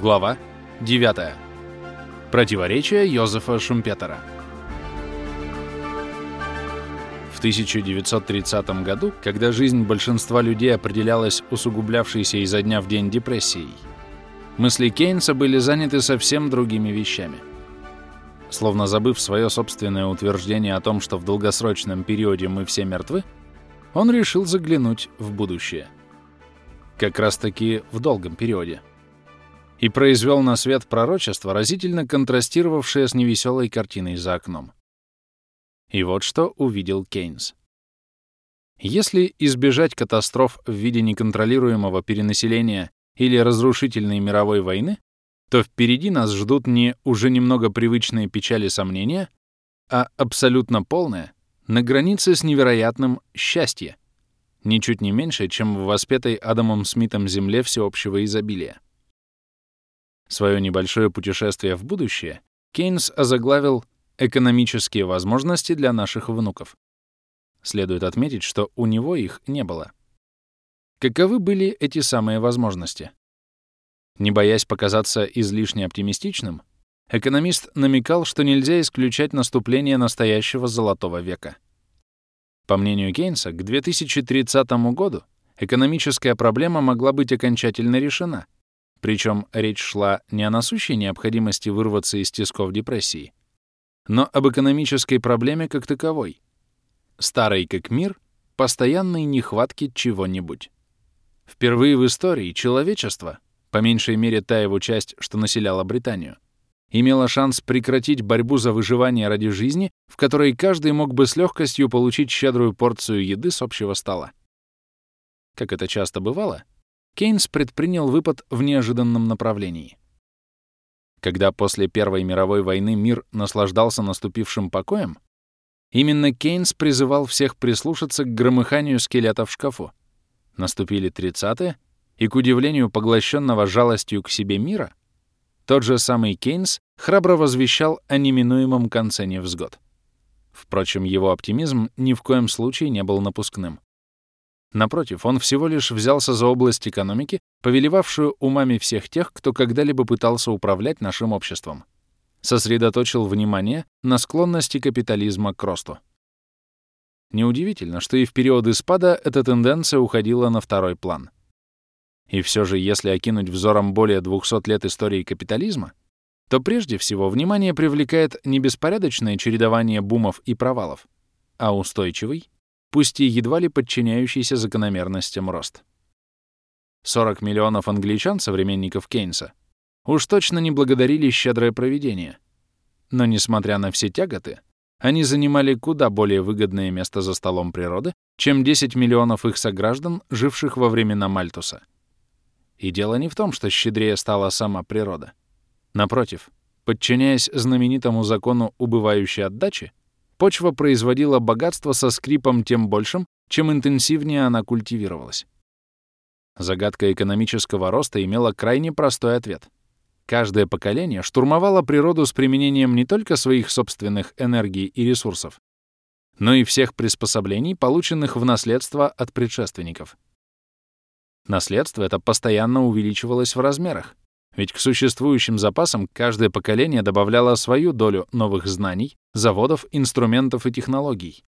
Глава 9. Противоречие Йозефа Шумпетера. В 1930 году, когда жизнь большинства людей определялась усугублявшейся изо дня в день депрессией, мысли Кейнса были заняты совсем другими вещами. Словно забыв свое собственное утверждение о том, что в долгосрочном периоде мы все мертвы, он решил заглянуть в будущее. Как раз-таки в долгом периоде — и произвел на свет пророчество, разительно контрастировавшее с невеселой картиной за окном. И вот что увидел Кейнс. Если избежать катастроф в виде неконтролируемого перенаселения или разрушительной мировой войны, то впереди нас ждут не уже немного привычные печали сомнения, а абсолютно полное, на границе с невероятным счастье, ничуть не меньше, чем в воспетой Адамом Смитом земле всеобщего изобилия. Свое небольшое путешествие в будущее Кейнс озаглавил «Экономические возможности для наших внуков». Следует отметить, что у него их не было. Каковы были эти самые возможности? Не боясь показаться излишне оптимистичным, экономист намекал, что нельзя исключать наступление настоящего золотого века. По мнению Кейнса, к 2030 году экономическая проблема могла быть окончательно решена — причем речь шла не о насущей необходимости вырваться из тисков депрессии, но об экономической проблеме как таковой. Старой как мир, постоянной нехватки чего-нибудь. Впервые в истории человечество, по меньшей мере та его часть, что населяла Британию, имело шанс прекратить борьбу за выживание ради жизни, в которой каждый мог бы с легкостью получить щедрую порцию еды с общего стола. Как это часто бывало, Кейнс предпринял выпад в неожиданном направлении. Когда после Первой мировой войны мир наслаждался наступившим покоем, именно Кейнс призывал всех прислушаться к громыханию скелета в шкафу. Наступили 30-е, и, к удивлению поглощенного жалостью к себе мира, тот же самый Кейнс храбро возвещал о неминуемом конце невзгод. Впрочем, его оптимизм ни в коем случае не был напускным. Напротив, он всего лишь взялся за область экономики, повелевавшую умами всех тех, кто когда-либо пытался управлять нашим обществом. Сосредоточил внимание на склонности капитализма к росту. Неудивительно, что и в периоды спада эта тенденция уходила на второй план. И все же, если окинуть взором более 200 лет истории капитализма, то прежде всего внимание привлекает не беспорядочное чередование бумов и провалов, а устойчивый, пусть и едва ли подчиняющийся закономерностям рост. 40 миллионов англичан, современников Кейнса, уж точно не благодарили щедрое проведение. Но, несмотря на все тяготы, они занимали куда более выгодное место за столом природы, чем 10 миллионов их сограждан, живших во времена Мальтуса. И дело не в том, что щедрее стала сама природа. Напротив, подчиняясь знаменитому закону убывающей отдачи, почва производила богатство со скрипом тем большим, чем интенсивнее она культивировалась. Загадка экономического роста имела крайне простой ответ. Каждое поколение штурмовало природу с применением не только своих собственных энергий и ресурсов, но и всех приспособлений, полученных в наследство от предшественников. Наследство это постоянно увеличивалось в размерах, ведь к существующим запасам каждое поколение добавляло свою долю новых знаний, заводов, инструментов и технологий.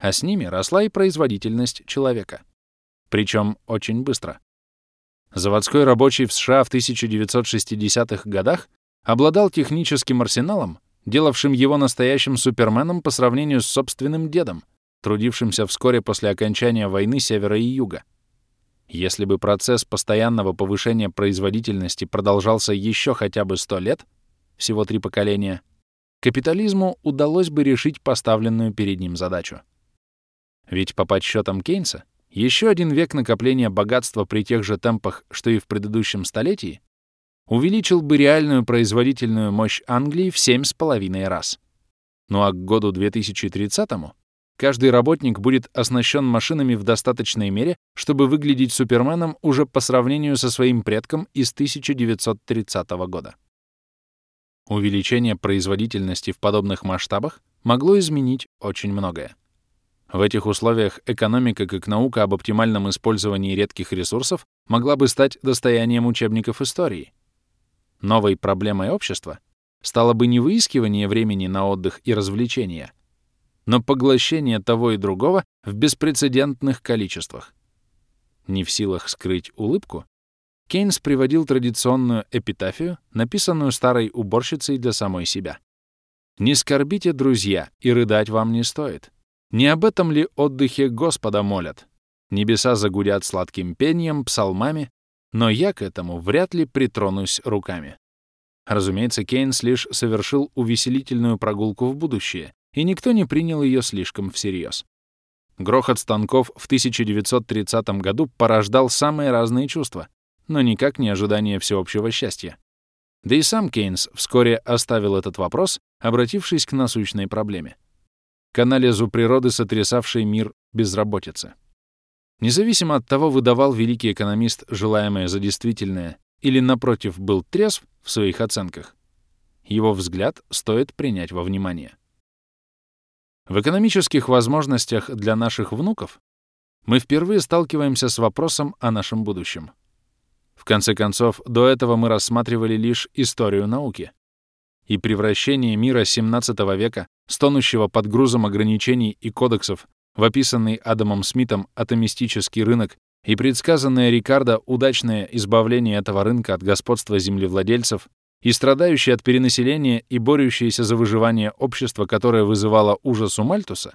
А с ними росла и производительность человека. Причем очень быстро. Заводской рабочий в США в 1960-х годах обладал техническим арсеналом, делавшим его настоящим суперменом по сравнению с собственным дедом, трудившимся вскоре после окончания войны Севера и Юга. Если бы процесс постоянного повышения производительности продолжался еще хотя бы 100 лет, всего три поколения, капитализму удалось бы решить поставленную перед ним задачу. Ведь по подсчетам Кейнса, еще один век накопления богатства при тех же темпах, что и в предыдущем столетии, увеличил бы реальную производительную мощь Англии в 7,5 раз. Ну а к году 2030 Каждый работник будет оснащен машинами в достаточной мере, чтобы выглядеть суперменом уже по сравнению со своим предком из 1930 года. Увеличение производительности в подобных масштабах могло изменить очень многое. В этих условиях экономика как наука об оптимальном использовании редких ресурсов могла бы стать достоянием учебников истории. новой проблемой общества стало бы не выискивание времени на отдых и развлечения, но поглощение того и другого в беспрецедентных количествах. Не в силах скрыть улыбку, Кейнс приводил традиционную эпитафию, написанную старой уборщицей для самой себя. «Не скорбите, друзья, и рыдать вам не стоит. Не об этом ли отдыхе Господа молят? Небеса загудят сладким пением, псалмами, но я к этому вряд ли притронусь руками». Разумеется, Кейнс лишь совершил увеселительную прогулку в будущее, и никто не принял ее слишком всерьез. Грохот станков в 1930 году порождал самые разные чувства, но никак не ожидание всеобщего счастья. Да и сам Кейнс вскоре оставил этот вопрос, обратившись к насущной проблеме — к анализу природы, сотрясавшей мир безработицы. Независимо от того, выдавал великий экономист желаемое за действительное или, напротив, был трезв в своих оценках, его взгляд стоит принять во внимание. В экономических возможностях для наших внуков мы впервые сталкиваемся с вопросом о нашем будущем. В конце концов, до этого мы рассматривали лишь историю науки. И превращение мира XVII века, стонущего под грузом ограничений и кодексов, в описанный Адамом Смитом атомистический рынок и предсказанное Рикардо удачное избавление этого рынка от господства землевладельцев и страдающее от перенаселения и борющееся за выживание общество, которое вызывало ужас у Мальтуса,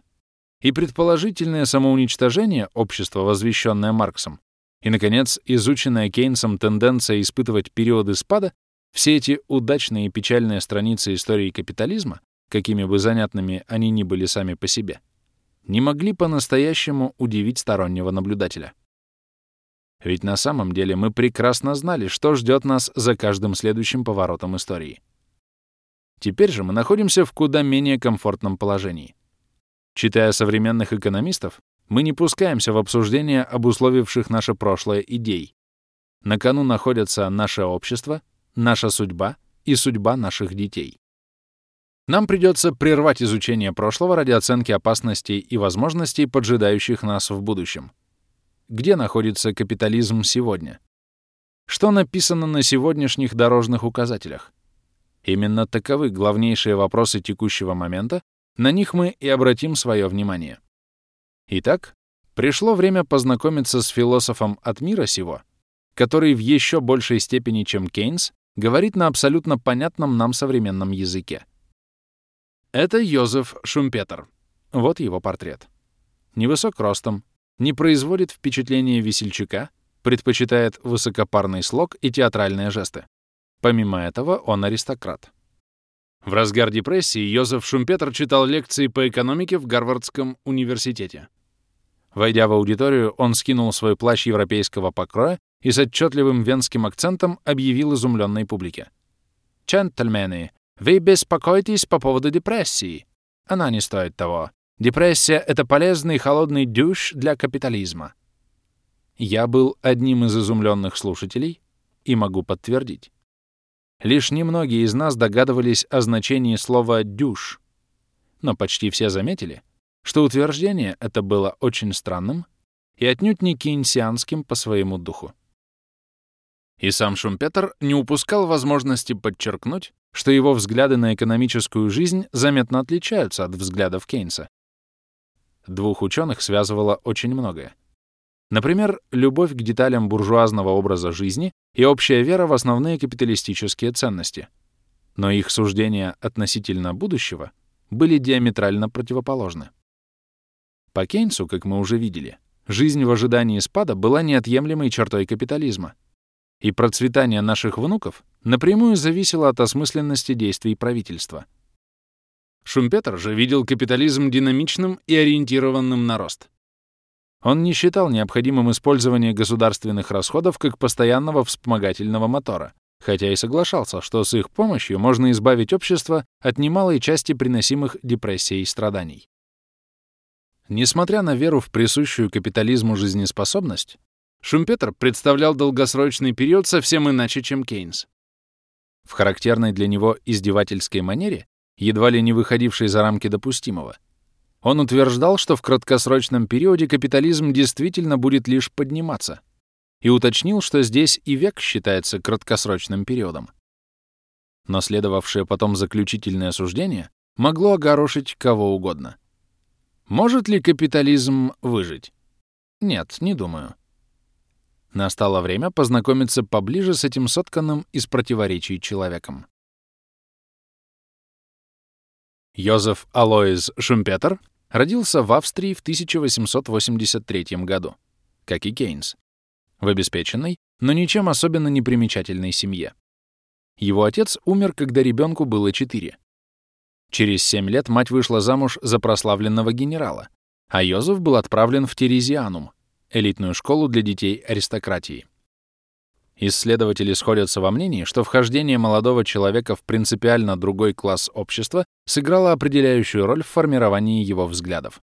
и предположительное самоуничтожение общества, возвещенное Марксом, и, наконец, изученная Кейнсом тенденция испытывать периоды спада, все эти удачные и печальные страницы истории капитализма, какими бы занятными они ни были сами по себе, не могли по-настоящему удивить стороннего наблюдателя. Ведь на самом деле мы прекрасно знали, что ждет нас за каждым следующим поворотом истории. Теперь же мы находимся в куда менее комфортном положении. Читая современных экономистов, мы не пускаемся в обсуждение обусловивших наше прошлое идей. На кону находятся наше общество, наша судьба и судьба наших детей. Нам придется прервать изучение прошлого ради оценки опасностей и возможностей, поджидающих нас в будущем где находится капитализм сегодня. Что написано на сегодняшних дорожных указателях? Именно таковы главнейшие вопросы текущего момента, на них мы и обратим свое внимание. Итак, пришло время познакомиться с философом от мира сего, который в еще большей степени, чем Кейнс, говорит на абсолютно понятном нам современном языке. Это Йозеф Шумпетер. Вот его портрет. Невысок ростом, не производит впечатления весельчака, предпочитает высокопарный слог и театральные жесты. Помимо этого, он аристократ. В разгар депрессии Йозеф Шумпетер читал лекции по экономике в Гарвардском университете. Войдя в аудиторию, он скинул свой плащ европейского покроя и с отчетливым венским акцентом объявил изумленной публике. «Джентльмены, вы беспокоитесь по поводу депрессии. Она не стоит того. Депрессия — это полезный холодный дюш для капитализма. Я был одним из изумленных слушателей и могу подтвердить. Лишь немногие из нас догадывались о значении слова «дюш», но почти все заметили, что утверждение это было очень странным и отнюдь не кейнсианским по своему духу. И сам Шумпетер не упускал возможности подчеркнуть, что его взгляды на экономическую жизнь заметно отличаются от взглядов Кейнса. Двух ученых связывало очень многое. Например, любовь к деталям буржуазного образа жизни и общая вера в основные капиталистические ценности. Но их суждения относительно будущего были диаметрально противоположны. По Кейнсу, как мы уже видели, жизнь в ожидании спада была неотъемлемой чертой капитализма, и процветание наших внуков напрямую зависело от осмысленности действий правительства — Шумпетер же видел капитализм динамичным и ориентированным на рост. Он не считал необходимым использование государственных расходов как постоянного вспомогательного мотора, хотя и соглашался, что с их помощью можно избавить общество от немалой части приносимых депрессией и страданий. Несмотря на веру в присущую капитализму жизнеспособность, Шумпетер представлял долгосрочный период совсем иначе, чем Кейнс. В характерной для него издевательской манере едва ли не выходивший за рамки допустимого. Он утверждал, что в краткосрочном периоде капитализм действительно будет лишь подниматься, и уточнил, что здесь и век считается краткосрочным периодом. но следовавшее потом заключительное суждение могло огорошить кого угодно. Может ли капитализм выжить? Нет, не думаю. Настало время познакомиться поближе с этим сотканным из противоречий человеком. Йозеф Алоиз Шумпетер родился в Австрии в 1883 году, как и Кейнс, в обеспеченной, но ничем особенно не примечательной семье. Его отец умер, когда ребенку было 4. Через 7 лет мать вышла замуж за прославленного генерала, а Йозеф был отправлен в Терезианум, элитную школу для детей аристократии. Исследователи сходятся во мнении, что вхождение молодого человека в принципиально другой класс общества сыграло определяющую роль в формировании его взглядов.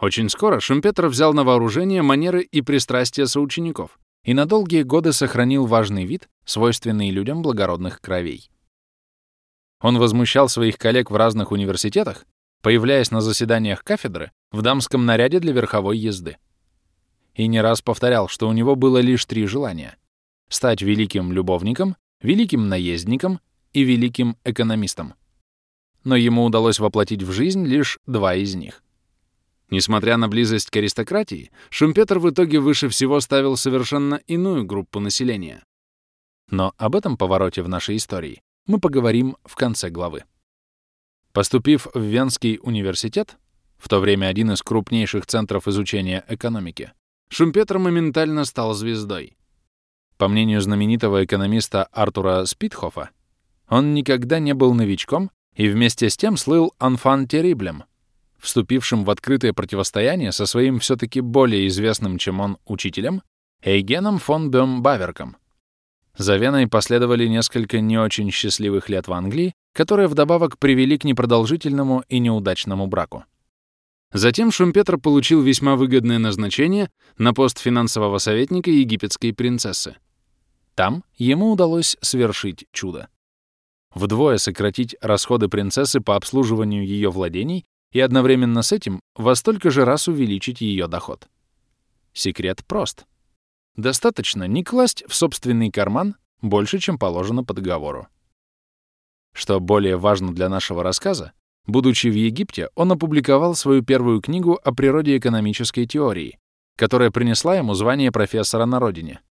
Очень скоро Шумпетр взял на вооружение манеры и пристрастия соучеников и на долгие годы сохранил важный вид, свойственный людям благородных кровей. Он возмущал своих коллег в разных университетах, появляясь на заседаниях кафедры в дамском наряде для верховой езды. И не раз повторял, что у него было лишь три желания — стать великим любовником, великим наездником и великим экономистом. Но ему удалось воплотить в жизнь лишь два из них. Несмотря на близость к аристократии, Шумпетр в итоге выше всего ставил совершенно иную группу населения. Но об этом повороте в нашей истории мы поговорим в конце главы. Поступив в Венский университет, в то время один из крупнейших центров изучения экономики, Шумпетр моментально стал звездой. По мнению знаменитого экономиста Артура Спитхофа, он никогда не был новичком и вместе с тем слыл анфан териблем, вступившим в открытое противостояние со своим все-таки более известным, чем он, учителем, Эйгеном фон Бём-Баверком. За Веной последовали несколько не очень счастливых лет в Англии, которые вдобавок привели к непродолжительному и неудачному браку. Затем Шумпетр получил весьма выгодное назначение на пост финансового советника египетской принцессы. Там ему удалось свершить чудо. Вдвое сократить расходы принцессы по обслуживанию ее владений и одновременно с этим во столько же раз увеличить ее доход. Секрет прост. Достаточно не класть в собственный карман больше, чем положено по договору. Что более важно для нашего рассказа, будучи в Египте, он опубликовал свою первую книгу о природе экономической теории, которая принесла ему звание профессора на родине —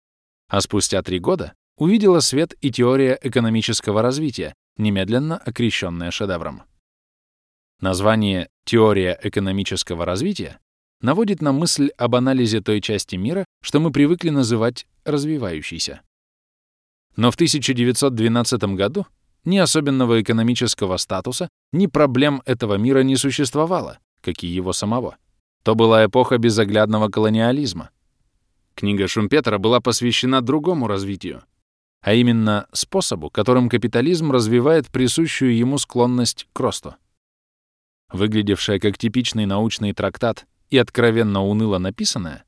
а спустя три года увидела свет и теория экономического развития, немедленно окрещенная шедевром. Название «теория экономического развития» наводит на мысль об анализе той части мира, что мы привыкли называть развивающейся. Но в 1912 году ни особенного экономического статуса, ни проблем этого мира не существовало, как и его самого. То была эпоха безоглядного колониализма, Книга Шумпетера была посвящена другому развитию, а именно способу, которым капитализм развивает присущую ему склонность к росту. Выглядевшая как типичный научный трактат и откровенно уныло написанная,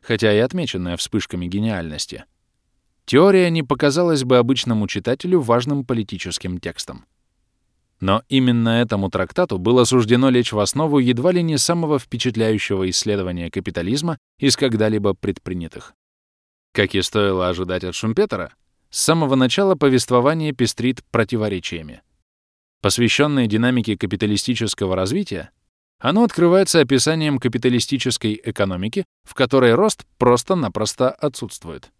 хотя и отмеченная вспышками гениальности, теория не показалась бы обычному читателю важным политическим текстом. Но именно этому трактату было суждено лечь в основу едва ли не самого впечатляющего исследования капитализма из когда-либо предпринятых. Как и стоило ожидать от Шумпетера, с самого начала повествование пестрит противоречиями. Посвященное динамике капиталистического развития, оно открывается описанием капиталистической экономики, в которой рост просто-напросто отсутствует.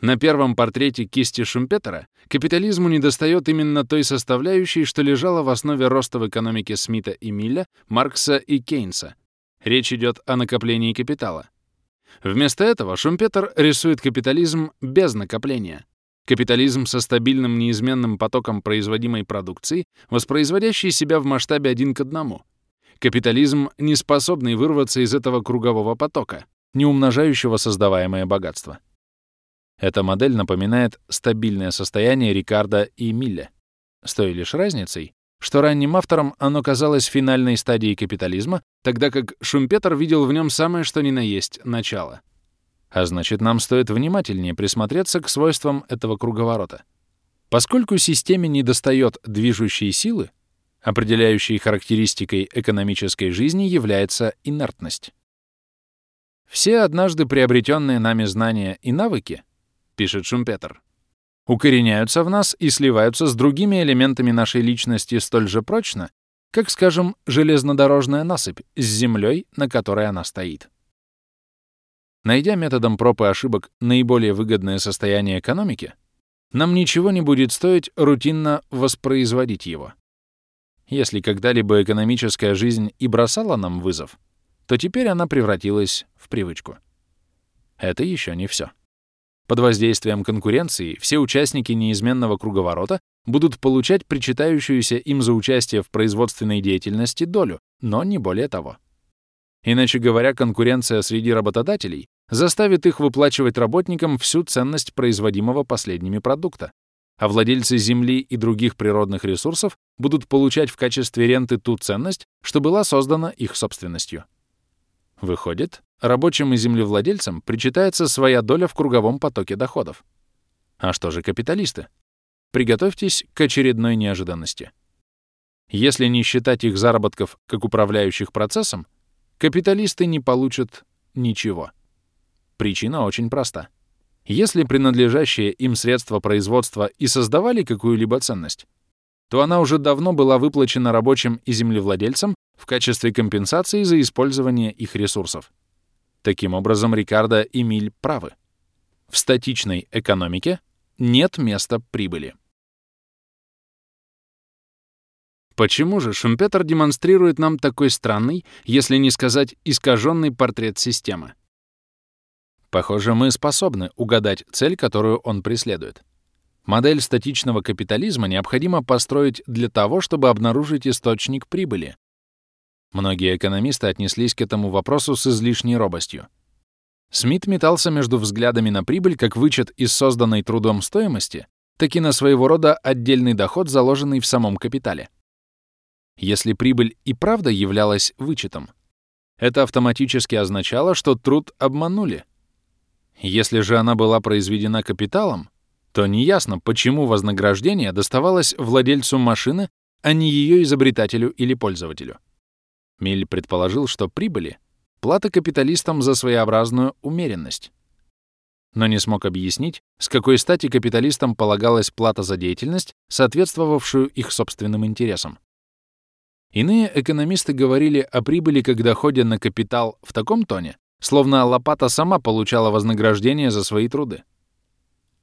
На первом портрете кисти Шумпетера капитализму недостает именно той составляющей, что лежала в основе роста в экономике Смита и Милля, Маркса и Кейнса. Речь идет о накоплении капитала. Вместо этого Шумпетер рисует капитализм без накопления. Капитализм со стабильным неизменным потоком производимой продукции, воспроизводящий себя в масштабе один к одному. Капитализм, не способный вырваться из этого кругового потока, не умножающего создаваемое богатство. Эта модель напоминает стабильное состояние Рикардо и Милля, с той лишь разницей, что ранним авторам оно казалось финальной стадией капитализма, тогда как Шумпетер видел в нем самое что ни на есть начало. А значит, нам стоит внимательнее присмотреться к свойствам этого круговорота. Поскольку системе недостает движущей силы, определяющей характеристикой экономической жизни является инертность. Все однажды приобретенные нами знания и навыки — пишет Шумпетер, укореняются в нас и сливаются с другими элементами нашей личности столь же прочно, как, скажем, железнодорожная насыпь с землей, на которой она стоит. Найдя методом проб и ошибок наиболее выгодное состояние экономики, нам ничего не будет стоить рутинно воспроизводить его. Если когда-либо экономическая жизнь и бросала нам вызов, то теперь она превратилась в привычку. Это еще не все. Под воздействием конкуренции все участники неизменного круговорота будут получать причитающуюся им за участие в производственной деятельности долю, но не более того. Иначе говоря, конкуренция среди работодателей заставит их выплачивать работникам всю ценность производимого последними продукта, а владельцы земли и других природных ресурсов будут получать в качестве ренты ту ценность, что была создана их собственностью. Выходит, рабочим и землевладельцам причитается своя доля в круговом потоке доходов. А что же капиталисты? Приготовьтесь к очередной неожиданности. Если не считать их заработков как управляющих процессом, капиталисты не получат ничего. Причина очень проста. Если принадлежащие им средства производства и создавали какую-либо ценность, то она уже давно была выплачена рабочим и землевладельцам в качестве компенсации за использование их ресурсов. Таким образом, Рикардо и Миль правы. В статичной экономике нет места прибыли. Почему же Шумпетер демонстрирует нам такой странный, если не сказать искаженный портрет системы? Похоже, мы способны угадать цель, которую он преследует. Модель статичного капитализма необходимо построить для того, чтобы обнаружить источник прибыли. Многие экономисты отнеслись к этому вопросу с излишней робостью. Смит метался между взглядами на прибыль как вычет из созданной трудом стоимости, так и на своего рода отдельный доход, заложенный в самом капитале. Если прибыль и правда являлась вычетом, это автоматически означало, что труд обманули, если же она была произведена капиталом, то неясно, почему вознаграждение доставалось владельцу машины, а не ее изобретателю или пользователю. Миль предположил, что прибыли — плата капиталистам за своеобразную умеренность. Но не смог объяснить, с какой стати капиталистам полагалась плата за деятельность, соответствовавшую их собственным интересам. Иные экономисты говорили о прибыли как доходе на капитал в таком тоне, Словно лопата сама получала вознаграждение за свои труды.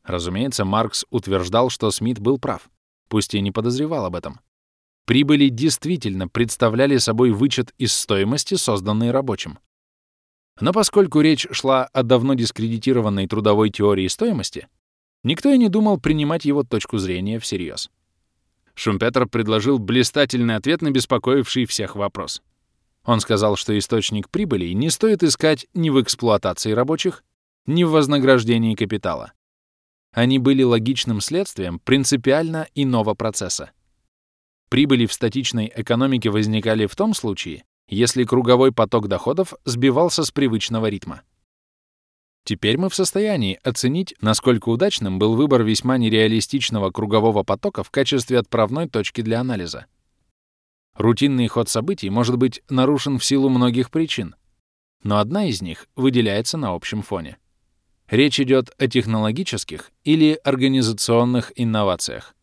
Разумеется, Маркс утверждал, что Смит был прав, пусть и не подозревал об этом. Прибыли действительно представляли собой вычет из стоимости, созданной рабочим. Но поскольку речь шла о давно дискредитированной трудовой теории стоимости, никто и не думал принимать его точку зрения всерьез. Шумпетер предложил блистательный ответ на беспокоивший всех вопрос — он сказал, что источник прибыли не стоит искать ни в эксплуатации рабочих, ни в вознаграждении капитала. Они были логичным следствием принципиально иного процесса. Прибыли в статичной экономике возникали в том случае, если круговой поток доходов сбивался с привычного ритма. Теперь мы в состоянии оценить, насколько удачным был выбор весьма нереалистичного кругового потока в качестве отправной точки для анализа. Рутинный ход событий может быть нарушен в силу многих причин, но одна из них выделяется на общем фоне. Речь идет о технологических или организационных инновациях,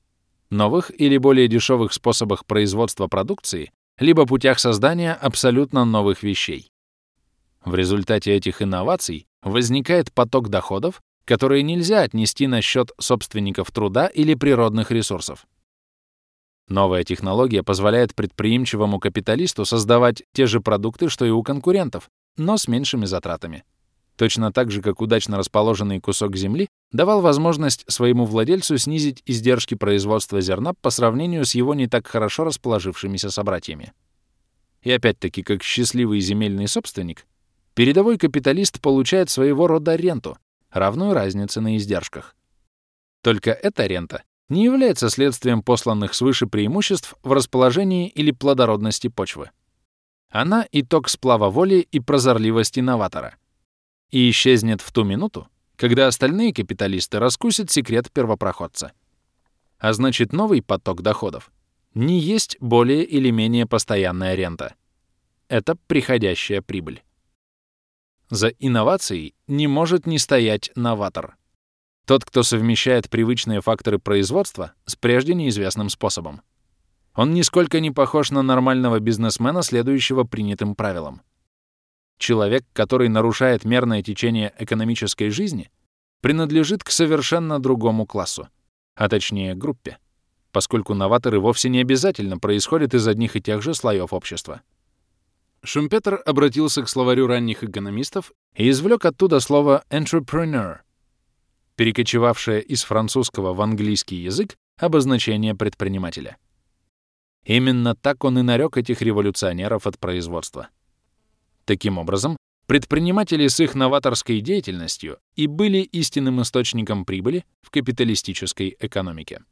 новых или более дешевых способах производства продукции, либо путях создания абсолютно новых вещей. В результате этих инноваций возникает поток доходов, которые нельзя отнести на счет собственников труда или природных ресурсов. Новая технология позволяет предприимчивому капиталисту создавать те же продукты, что и у конкурентов, но с меньшими затратами. Точно так же, как удачно расположенный кусок земли давал возможность своему владельцу снизить издержки производства зерна по сравнению с его не так хорошо расположившимися собратьями. И опять-таки, как счастливый земельный собственник, передовой капиталист получает своего рода ренту, равную разнице на издержках. Только эта рента не является следствием посланных свыше преимуществ в расположении или плодородности почвы. Она — итог сплава воли и прозорливости новатора. И исчезнет в ту минуту, когда остальные капиталисты раскусят секрет первопроходца. А значит, новый поток доходов не есть более или менее постоянная рента. Это приходящая прибыль. За инновацией не может не стоять новатор. Тот, кто совмещает привычные факторы производства с прежде неизвестным способом. Он нисколько не похож на нормального бизнесмена, следующего принятым правилам. Человек, который нарушает мерное течение экономической жизни, принадлежит к совершенно другому классу, а точнее группе, поскольку новаторы вовсе не обязательно происходят из одних и тех же слоев общества. Шумпетер обратился к словарю ранних экономистов и извлек оттуда слово «entrepreneur», перекочевавшее из французского в английский язык обозначение предпринимателя. Именно так он и нарек этих революционеров от производства. Таким образом, предприниматели с их новаторской деятельностью и были истинным источником прибыли в капиталистической экономике.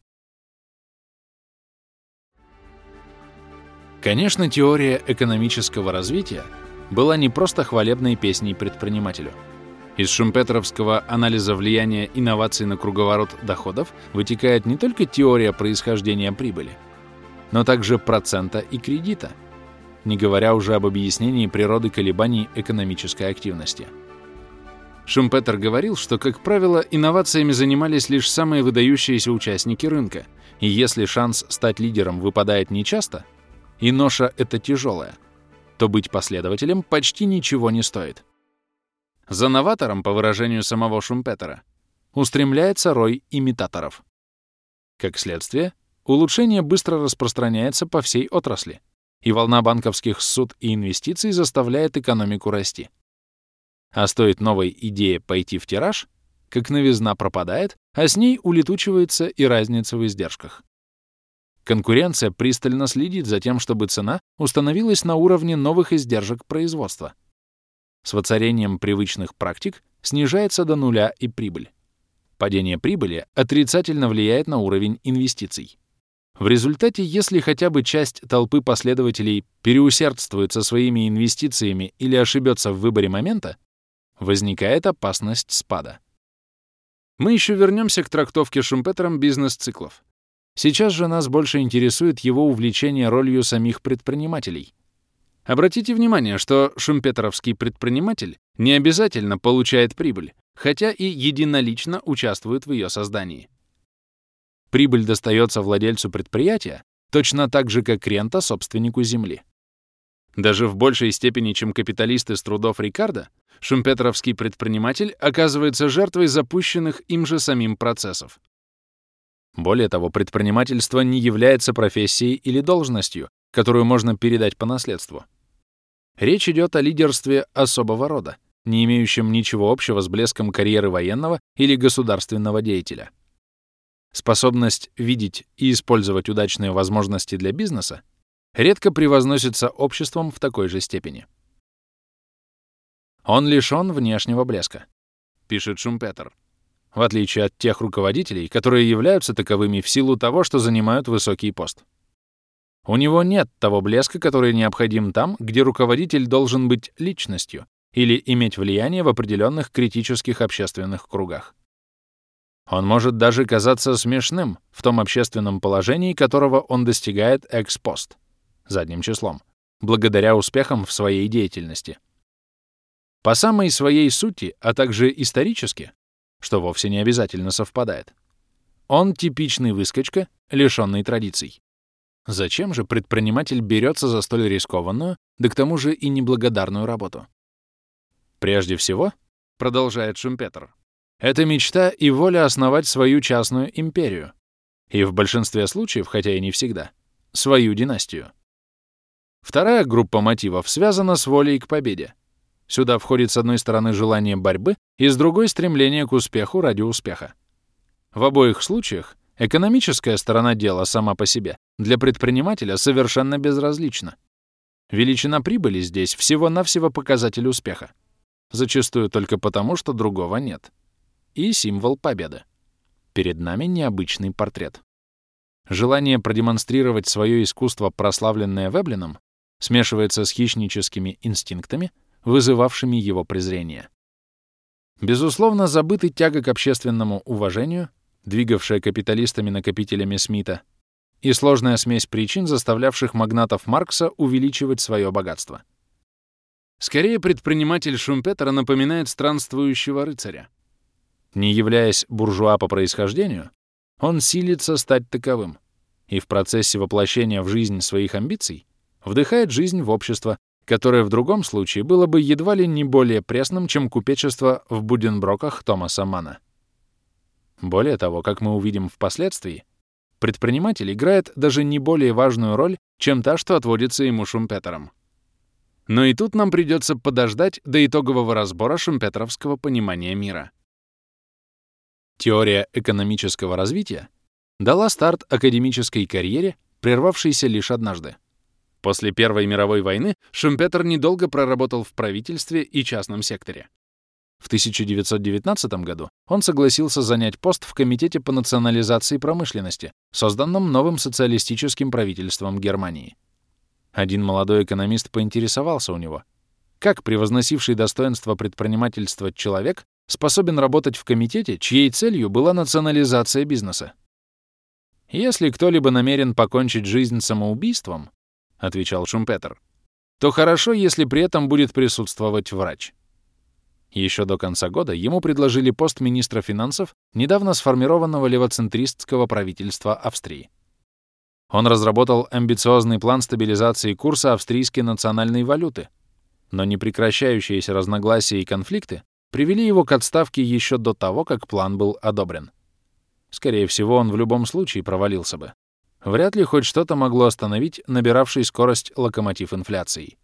Конечно, теория экономического развития была не просто хвалебной песней предпринимателю. Из шумпетеровского анализа влияния инноваций на круговорот доходов вытекает не только теория происхождения прибыли, но также процента и кредита, не говоря уже об объяснении природы колебаний экономической активности. Шумпетер говорил, что, как правило, инновациями занимались лишь самые выдающиеся участники рынка, и если шанс стать лидером выпадает нечасто, и ноша это тяжелая, то быть последователем почти ничего не стоит. За новатором, по выражению самого Шумпетера, устремляется рой имитаторов. Как следствие, улучшение быстро распространяется по всей отрасли, и волна банковских суд и инвестиций заставляет экономику расти. А стоит новой идее пойти в тираж, как новизна пропадает, а с ней улетучивается и разница в издержках. Конкуренция пристально следит за тем, чтобы цена установилась на уровне новых издержек производства. С воцарением привычных практик снижается до нуля и прибыль. Падение прибыли отрицательно влияет на уровень инвестиций. В результате, если хотя бы часть толпы последователей переусердствует со своими инвестициями или ошибется в выборе момента, возникает опасность спада. Мы еще вернемся к трактовке Шумпетером бизнес-циклов. Сейчас же нас больше интересует его увлечение ролью самих предпринимателей. Обратите внимание, что шумпетеровский предприниматель не обязательно получает прибыль, хотя и единолично участвует в ее создании. Прибыль достается владельцу предприятия точно так же, как рента собственнику земли. Даже в большей степени, чем капиталист из трудов Рикардо, шумпетеровский предприниматель оказывается жертвой запущенных им же самим процессов. Более того, предпринимательство не является профессией или должностью, которую можно передать по наследству. Речь идет о лидерстве особого рода, не имеющем ничего общего с блеском карьеры военного или государственного деятеля. Способность видеть и использовать удачные возможности для бизнеса редко превозносится обществом в такой же степени. Он лишён внешнего блеска, пишет Шумпетер, в отличие от тех руководителей, которые являются таковыми в силу того, что занимают высокий пост. У него нет того блеска, который необходим там, где руководитель должен быть личностью или иметь влияние в определенных критических общественных кругах. Он может даже казаться смешным в том общественном положении, которого он достигает экспост, задним числом, благодаря успехам в своей деятельности. По самой своей сути, а также исторически, что вовсе не обязательно совпадает, он типичный выскочка, лишённый традиций. Зачем же предприниматель берется за столь рискованную, да к тому же и неблагодарную работу? Прежде всего, продолжает Шумпетер, это мечта и воля основать свою частную империю. И в большинстве случаев, хотя и не всегда, свою династию. Вторая группа мотивов связана с волей к победе. Сюда входит с одной стороны желание борьбы и с другой стремление к успеху ради успеха. В обоих случаях экономическая сторона дела сама по себе для предпринимателя совершенно безразлична. Величина прибыли здесь всего-навсего показатель успеха. Зачастую только потому, что другого нет и символ победы. Перед нами необычный портрет. Желание продемонстрировать свое искусство, прославленное Веблином, смешивается с хищническими инстинктами, вызывавшими его презрение. Безусловно, забыты тяга к общественному уважению, двигавшая капиталистами-накопителями Смита, и сложная смесь причин, заставлявших магнатов Маркса увеличивать свое богатство. Скорее, предприниматель Шумпетера напоминает странствующего рыцаря, Не являясь буржуа по происхождению, он силится стать таковым и в процессе воплощения в жизнь своих амбиций вдыхает жизнь в общество, которое в другом случае было бы едва ли не более пресным, чем купечество в Буденброках Томаса Мана. Более того, как мы увидим впоследствии, предприниматель играет даже не более важную роль, чем та, что отводится ему Шумпетером. Но и тут нам придется подождать до итогового разбора шумпетеровского понимания мира. Теория экономического развития дала старт академической карьере, прервавшейся лишь однажды. После Первой мировой войны Шумпетер недолго проработал в правительстве и частном секторе. В 1919 году он согласился занять пост в Комитете по национализации промышленности, созданном новым социалистическим правительством Германии. Один молодой экономист поинтересовался у него, как превозносивший достоинство предпринимательства человек способен работать в комитете, чьей целью была национализация бизнеса. «Если кто-либо намерен покончить жизнь самоубийством, — отвечал Шумпетер, — то хорошо, если при этом будет присутствовать врач. Еще до конца года ему предложили пост министра финансов недавно сформированного левоцентристского правительства Австрии. Он разработал амбициозный план стабилизации курса австрийской национальной валюты, но непрекращающиеся разногласия и конфликты привели его к отставке еще до того, как план был одобрен. Скорее всего, он в любом случае провалился бы. Вряд ли хоть что-то могло остановить набиравший скорость локомотив инфляции.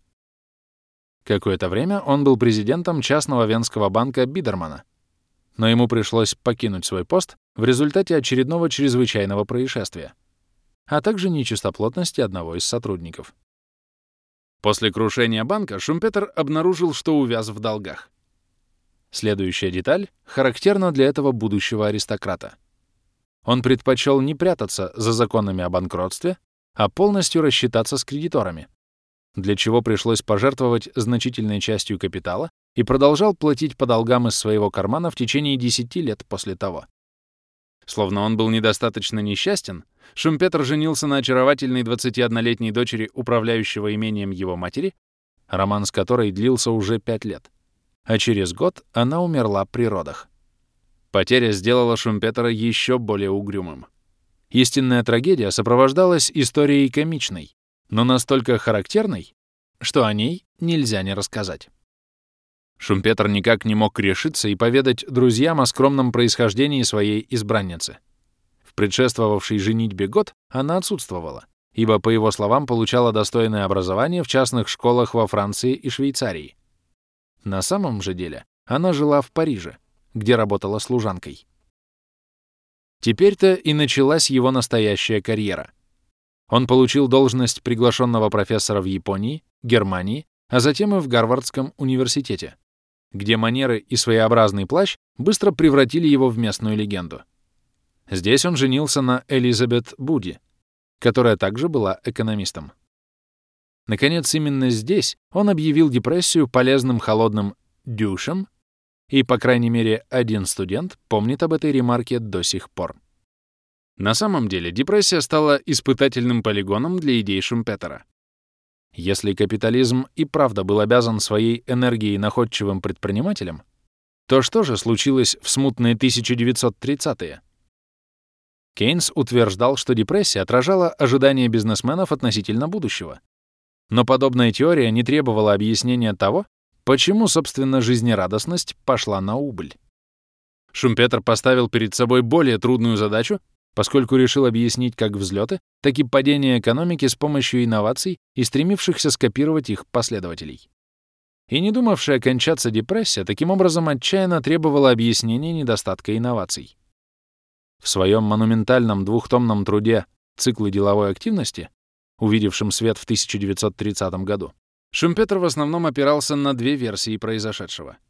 Какое-то время он был президентом частного венского банка Бидермана, но ему пришлось покинуть свой пост в результате очередного чрезвычайного происшествия — а также нечистоплотности одного из сотрудников. После крушения банка Шумпетер обнаружил, что увяз в долгах. Следующая деталь характерна для этого будущего аристократа. Он предпочел не прятаться за законами о банкротстве, а полностью рассчитаться с кредиторами, для чего пришлось пожертвовать значительной частью капитала и продолжал платить по долгам из своего кармана в течение 10 лет после того. Словно он был недостаточно несчастен, Шумпетр женился на очаровательной 21-летней дочери управляющего имением его матери, роман с которой длился уже пять лет. А через год она умерла при родах. Потеря сделала Шумпетера еще более угрюмым. Истинная трагедия сопровождалась историей комичной, но настолько характерной, что о ней нельзя не рассказать. Шумпетр никак не мог решиться и поведать друзьям о скромном происхождении своей избранницы. В предшествовавшей женитьбе год она отсутствовала, ибо, по его словам, получала достойное образование в частных школах во Франции и Швейцарии. На самом же деле она жила в Париже, где работала служанкой. Теперь-то и началась его настоящая карьера. Он получил должность приглашенного профессора в Японии, Германии, а затем и в Гарвардском университете где манеры и своеобразный плащ быстро превратили его в местную легенду. Здесь он женился на Элизабет Буди, которая также была экономистом. Наконец, именно здесь он объявил депрессию полезным холодным дюшем, и, по крайней мере, один студент помнит об этой ремарке до сих пор. На самом деле, депрессия стала испытательным полигоном для идей Шумпетера. Если капитализм и правда был обязан своей энергией находчивым предпринимателям, то что же случилось в смутные 1930-е? Кейнс утверждал, что депрессия отражала ожидания бизнесменов относительно будущего. Но подобная теория не требовала объяснения того, почему, собственно, жизнерадостность пошла на убыль. Шумпетер поставил перед собой более трудную задачу поскольку решил объяснить как взлеты, так и падение экономики с помощью инноваций и стремившихся скопировать их последователей. И не думавшая кончаться депрессия таким образом отчаянно требовала объяснения недостатка инноваций. В своем монументальном двухтомном труде «Циклы деловой активности», увидевшем свет в 1930 году, Шумпетер в основном опирался на две версии произошедшего —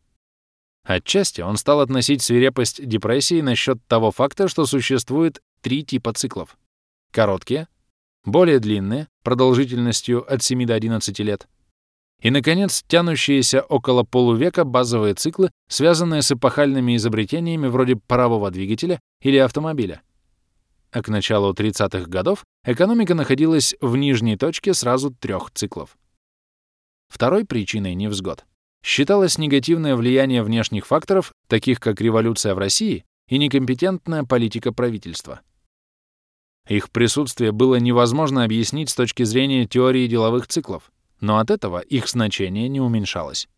Отчасти он стал относить свирепость депрессии насчет того факта, что существует три типа циклов. Короткие, более длинные, продолжительностью от 7 до 11 лет, и, наконец, тянущиеся около полувека базовые циклы, связанные с эпохальными изобретениями вроде парового двигателя или автомобиля. А к началу 30-х годов экономика находилась в нижней точке сразу трех циклов. Второй причиной невзгод считалось негативное влияние внешних факторов, таких как революция в России и некомпетентная политика правительства. Их присутствие было невозможно объяснить с точки зрения теории деловых циклов, но от этого их значение не уменьшалось.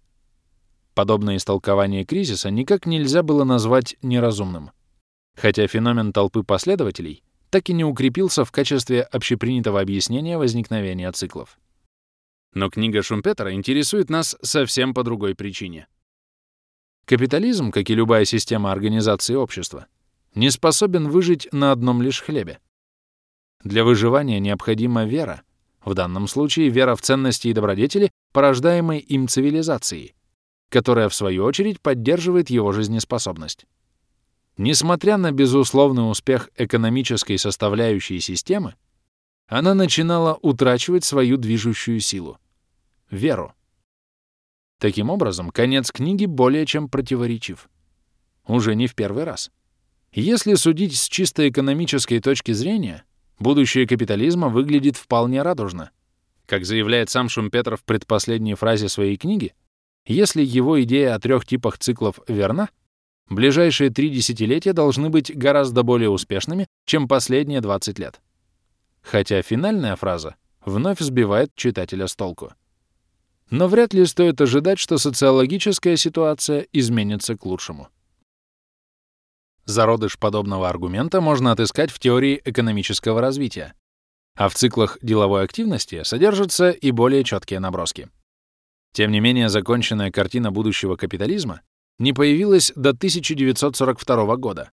Подобное истолкование кризиса никак нельзя было назвать неразумным, хотя феномен толпы последователей так и не укрепился в качестве общепринятого объяснения возникновения циклов. Но книга Шумпетера интересует нас совсем по другой причине. Капитализм, как и любая система организации общества, не способен выжить на одном лишь хлебе. Для выживания необходима вера, в данном случае вера в ценности и добродетели, порождаемой им цивилизацией, которая, в свою очередь, поддерживает его жизнеспособность. Несмотря на безусловный успех экономической составляющей системы, она начинала утрачивать свою движущую силу — веру. Таким образом, конец книги более чем противоречив. Уже не в первый раз. Если судить с чисто экономической точки зрения, будущее капитализма выглядит вполне радужно. Как заявляет сам Шумпетр в предпоследней фразе своей книги, если его идея о трех типах циклов верна, Ближайшие три десятилетия должны быть гораздо более успешными, чем последние 20 лет. Хотя финальная фраза вновь сбивает читателя с толку. Но вряд ли стоит ожидать, что социологическая ситуация изменится к лучшему. Зародыш подобного аргумента можно отыскать в теории экономического развития, а в циклах деловой активности содержатся и более четкие наброски. Тем не менее, законченная картина будущего капитализма не появилась до 1942 года,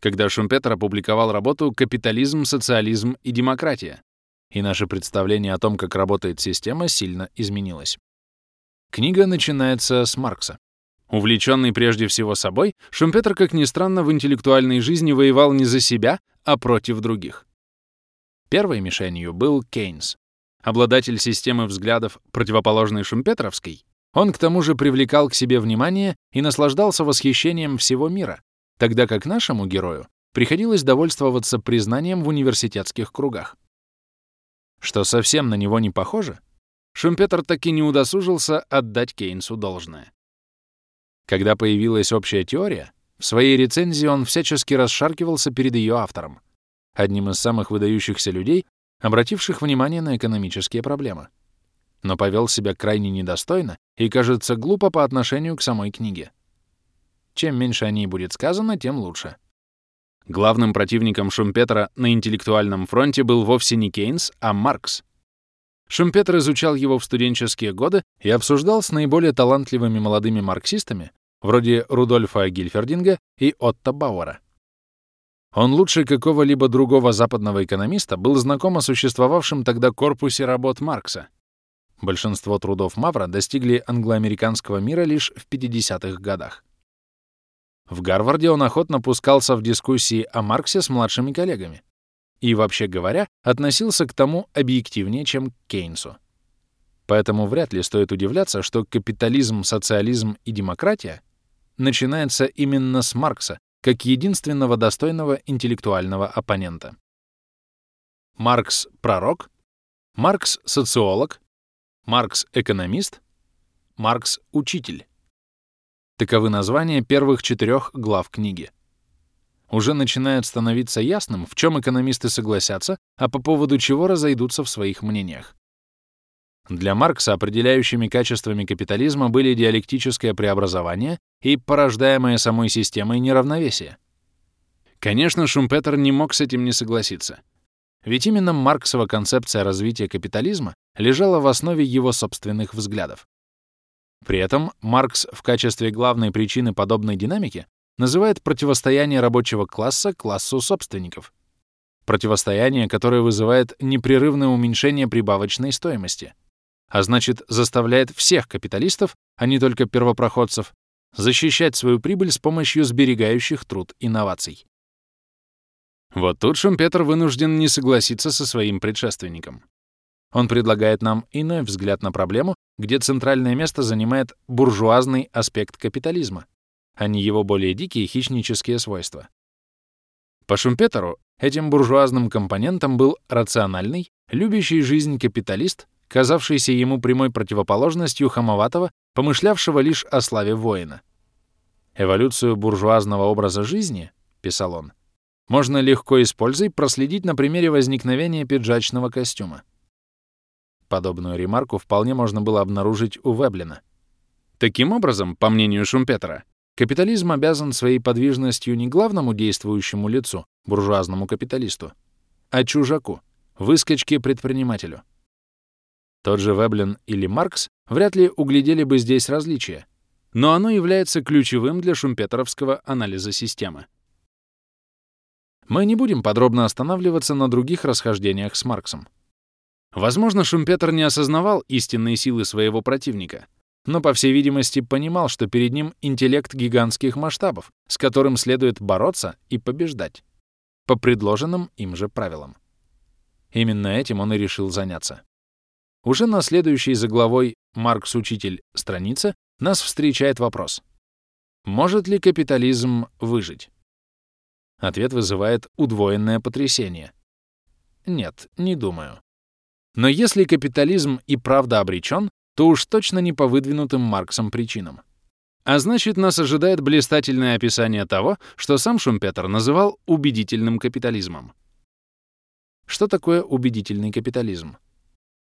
когда Шумпетер опубликовал работу «Капитализм, социализм и демократия», и наше представление о том, как работает система, сильно изменилось. Книга начинается с Маркса. Увлеченный прежде всего собой, Шумпетер, как ни странно, в интеллектуальной жизни воевал не за себя, а против других. Первой мишенью был Кейнс, обладатель системы взглядов, противоположной Шумпетровской, он к тому же привлекал к себе внимание и наслаждался восхищением всего мира, тогда как нашему герою приходилось довольствоваться признанием в университетских кругах. Что совсем на него не похоже, Шумпетер таки не удосужился отдать Кейнсу должное. Когда появилась общая теория, в своей рецензии он всячески расшаркивался перед ее автором, одним из самых выдающихся людей, обративших внимание на экономические проблемы но повел себя крайне недостойно и, кажется, глупо по отношению к самой книге. Чем меньше о ней будет сказано, тем лучше. Главным противником Шумпетера на интеллектуальном фронте был вовсе не Кейнс, а Маркс. Шумпетер изучал его в студенческие годы и обсуждал с наиболее талантливыми молодыми марксистами, вроде Рудольфа Гильфердинга и Отто Бауэра. Он лучше какого-либо другого западного экономиста был знаком о существовавшем тогда корпусе работ Маркса, Большинство трудов Мавра достигли англоамериканского мира лишь в 50-х годах. В Гарварде он охотно пускался в дискуссии о Марксе с младшими коллегами и, вообще говоря, относился к тому объективнее, чем к Кейнсу. Поэтому вряд ли стоит удивляться, что капитализм, социализм и демократия начинается именно с Маркса, как единственного достойного интеллектуального оппонента. Маркс — пророк, Маркс — социолог, Маркс — экономист, Маркс — учитель. Таковы названия первых четырех глав книги. Уже начинает становиться ясным, в чем экономисты согласятся, а по поводу чего разойдутся в своих мнениях. Для Маркса определяющими качествами капитализма были диалектическое преобразование и порождаемое самой системой неравновесие. Конечно, Шумпетер не мог с этим не согласиться. Ведь именно Марксова концепция развития капитализма лежала в основе его собственных взглядов. При этом Маркс в качестве главной причины подобной динамики называет противостояние рабочего класса классу собственников. Противостояние, которое вызывает непрерывное уменьшение прибавочной стоимости, а значит заставляет всех капиталистов, а не только первопроходцев, защищать свою прибыль с помощью сберегающих труд инноваций. Вот тут Шумпетр вынужден не согласиться со своим предшественником. Он предлагает нам иной взгляд на проблему, где центральное место занимает буржуазный аспект капитализма, а не его более дикие хищнические свойства. По Шумпетеру этим буржуазным компонентом был рациональный, любящий жизнь капиталист, казавшийся ему прямой противоположностью хамоватого, помышлявшего лишь о славе воина. «Эволюцию буржуазного образа жизни», — писал он, можно легко используя проследить на примере возникновения пиджачного костюма. Подобную ремарку вполне можно было обнаружить у Веблина. Таким образом, по мнению Шумпетера, капитализм обязан своей подвижностью не главному действующему лицу, буржуазному капиталисту, а чужаку, выскочке-предпринимателю. Тот же Веблин или Маркс вряд ли углядели бы здесь различия, но оно является ключевым для шумпетеровского анализа системы. Мы не будем подробно останавливаться на других расхождениях с Марксом. Возможно, Шумпетер не осознавал истинной силы своего противника, но, по всей видимости, понимал, что перед ним интеллект гигантских масштабов, с которым следует бороться и побеждать, по предложенным им же правилам. Именно этим он и решил заняться. Уже на следующей за главой «Маркс. Учитель. Страница» нас встречает вопрос. Может ли капитализм выжить? Ответ вызывает удвоенное потрясение. Нет, не думаю. Но если капитализм и правда обречен, то уж точно не по выдвинутым Марксом причинам. А значит, нас ожидает блистательное описание того, что сам Шумпетер называл убедительным капитализмом. Что такое убедительный капитализм?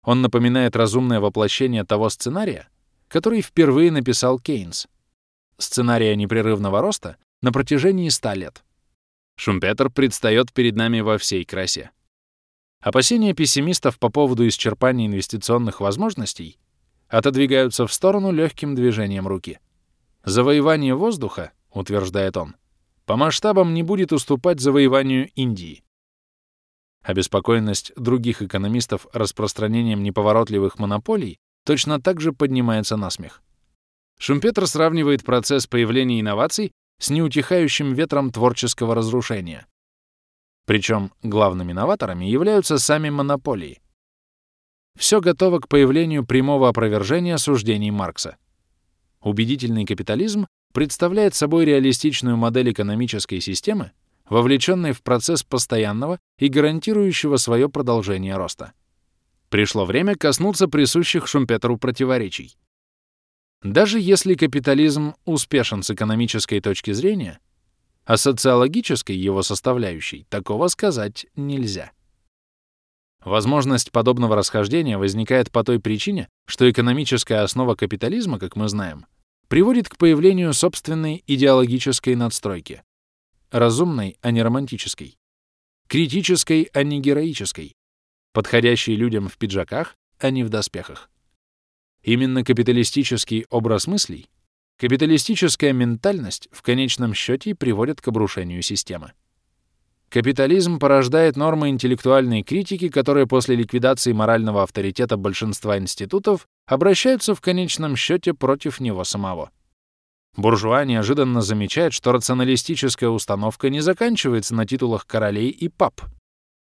Он напоминает разумное воплощение того сценария, который впервые написал Кейнс. Сценария непрерывного роста на протяжении 100 лет. Шумпетер предстает перед нами во всей красе. Опасения пессимистов по поводу исчерпания инвестиционных возможностей отодвигаются в сторону легким движением руки. Завоевание воздуха, утверждает он, по масштабам не будет уступать завоеванию Индии. Обеспокоенность других экономистов распространением неповоротливых монополий точно так же поднимается на смех. Шумпетер сравнивает процесс появления инноваций с неутихающим ветром творческого разрушения. Причем главными новаторами являются сами монополии. Все готово к появлению прямого опровержения суждений Маркса. Убедительный капитализм представляет собой реалистичную модель экономической системы, вовлеченной в процесс постоянного и гарантирующего свое продолжение роста. Пришло время коснуться присущих Шумпетеру противоречий. Даже если капитализм успешен с экономической точки зрения, о социологической его составляющей такого сказать нельзя. Возможность подобного расхождения возникает по той причине, что экономическая основа капитализма, как мы знаем, приводит к появлению собственной идеологической надстройки. Разумной, а не романтической. Критической, а не героической. Подходящей людям в пиджаках, а не в доспехах. Именно капиталистический образ мыслей, капиталистическая ментальность в конечном счете приводят к обрушению системы. Капитализм порождает нормы интеллектуальной критики, которые после ликвидации морального авторитета большинства институтов обращаются в конечном счете против него самого. Буржуа неожиданно замечает, что рационалистическая установка не заканчивается на титулах королей и пап,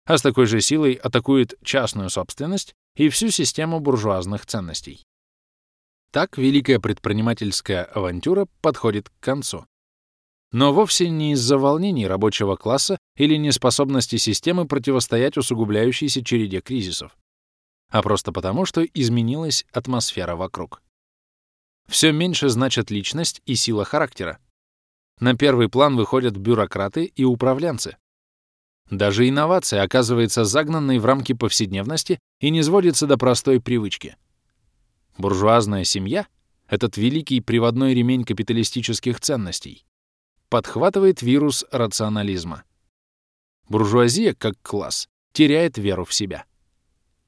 а с такой же силой атакует частную собственность и всю систему буржуазных ценностей. Так великая предпринимательская авантюра подходит к концу. Но вовсе не из-за волнений рабочего класса или неспособности системы противостоять усугубляющейся череде кризисов, а просто потому, что изменилась атмосфера вокруг. Все меньше значит личность и сила характера. На первый план выходят бюрократы и управленцы. Даже инновация оказывается загнанной в рамки повседневности и не сводится до простой привычки — Буржуазная семья, этот великий приводной ремень капиталистических ценностей, подхватывает вирус рационализма. Буржуазия, как класс, теряет веру в себя.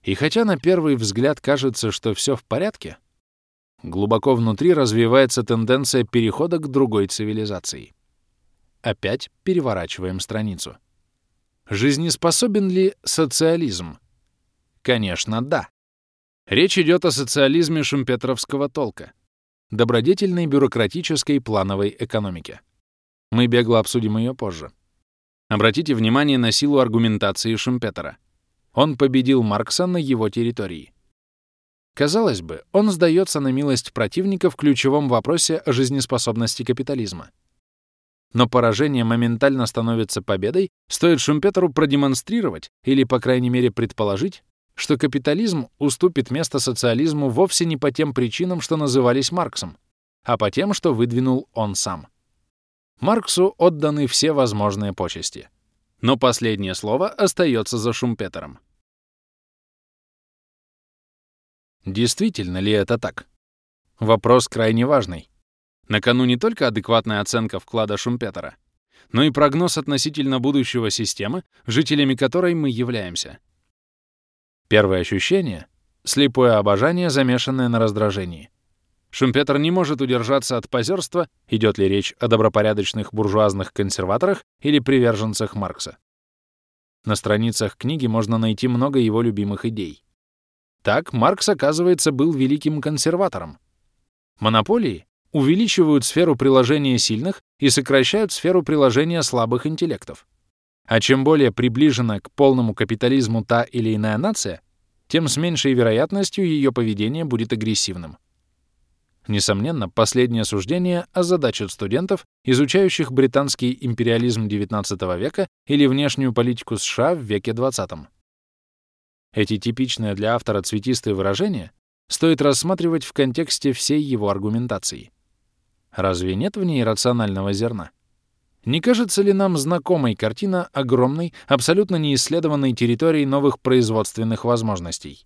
И хотя на первый взгляд кажется, что все в порядке, глубоко внутри развивается тенденция перехода к другой цивилизации. Опять переворачиваем страницу. Жизнеспособен ли социализм? Конечно, да. Речь идет о социализме шумпетровского толка, добродетельной бюрократической плановой экономике. Мы бегло обсудим ее позже. Обратите внимание на силу аргументации Шумпетера. Он победил Маркса на его территории. Казалось бы, он сдается на милость противника в ключевом вопросе о жизнеспособности капитализма. Но поражение моментально становится победой, стоит Шумпетеру продемонстрировать или, по крайней мере, предположить, что капитализм уступит место социализму вовсе не по тем причинам, что назывались Марксом, а по тем, что выдвинул он сам. Марксу отданы все возможные почести. Но последнее слово остается за Шумпетером. Действительно ли это так? Вопрос крайне важный. На кону не только адекватная оценка вклада Шумпетера, но и прогноз относительно будущего системы, жителями которой мы являемся. Первое ощущение — слепое обожание, замешанное на раздражении. Шумпетер не может удержаться от позерства, идет ли речь о добропорядочных буржуазных консерваторах или приверженцах Маркса. На страницах книги можно найти много его любимых идей. Так, Маркс, оказывается, был великим консерватором. Монополии увеличивают сферу приложения сильных и сокращают сферу приложения слабых интеллектов. А чем более приближена к полному капитализму та или иная нация, тем с меньшей вероятностью ее поведение будет агрессивным. Несомненно, последнее суждение озадачит студентов, изучающих британский империализм XIX века или внешнюю политику США в веке XX. Эти типичные для автора цветистые выражения стоит рассматривать в контексте всей его аргументации. Разве нет в ней рационального зерна? Не кажется ли нам знакомой картина огромной, абсолютно неисследованной территории новых производственных возможностей?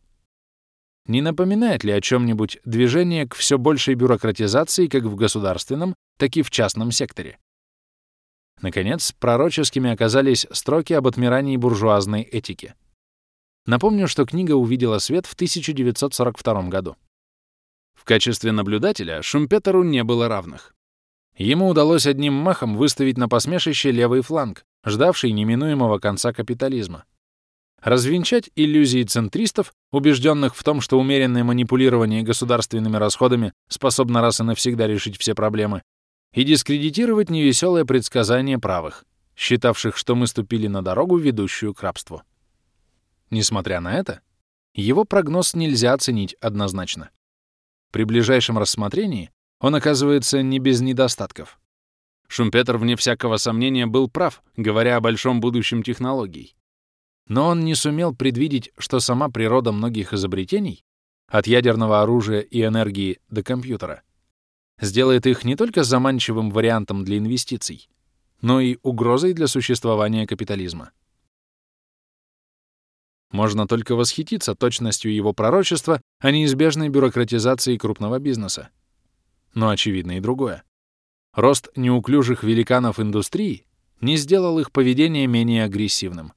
Не напоминает ли о чем-нибудь движение к все большей бюрократизации как в государственном, так и в частном секторе? Наконец, пророческими оказались строки об отмирании буржуазной этики. Напомню, что книга увидела свет в 1942 году. В качестве наблюдателя Шумпетеру не было равных. Ему удалось одним махом выставить на посмешище левый фланг, ждавший неминуемого конца капитализма развенчать иллюзии центристов, убежденных в том, что умеренное манипулирование государственными расходами способно раз и навсегда решить все проблемы, и дискредитировать невеселое предсказание правых, считавших, что мы ступили на дорогу, ведущую к рабству. Несмотря на это, его прогноз нельзя оценить однозначно. При ближайшем рассмотрении он оказывается не без недостатков. Шумпетер, вне всякого сомнения, был прав, говоря о большом будущем технологий. Но он не сумел предвидеть, что сама природа многих изобретений, от ядерного оружия и энергии до компьютера, сделает их не только заманчивым вариантом для инвестиций, но и угрозой для существования капитализма. Можно только восхититься точностью его пророчества о неизбежной бюрократизации крупного бизнеса. Но очевидно и другое. Рост неуклюжих великанов индустрии не сделал их поведение менее агрессивным.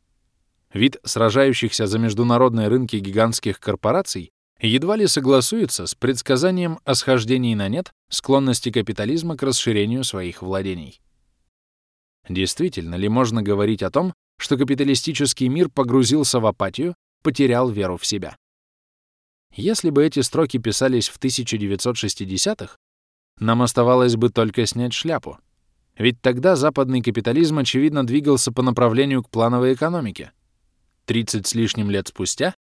Вид сражающихся за международные рынки гигантских корпораций едва ли согласуется с предсказанием о схождении на нет склонности капитализма к расширению своих владений. Действительно ли можно говорить о том, что капиталистический мир погрузился в апатию, потерял веру в себя? Если бы эти строки писались в 1960-х, нам оставалось бы только снять шляпу. Ведь тогда западный капитализм, очевидно, двигался по направлению к плановой экономике, 30 с лишним лет спустя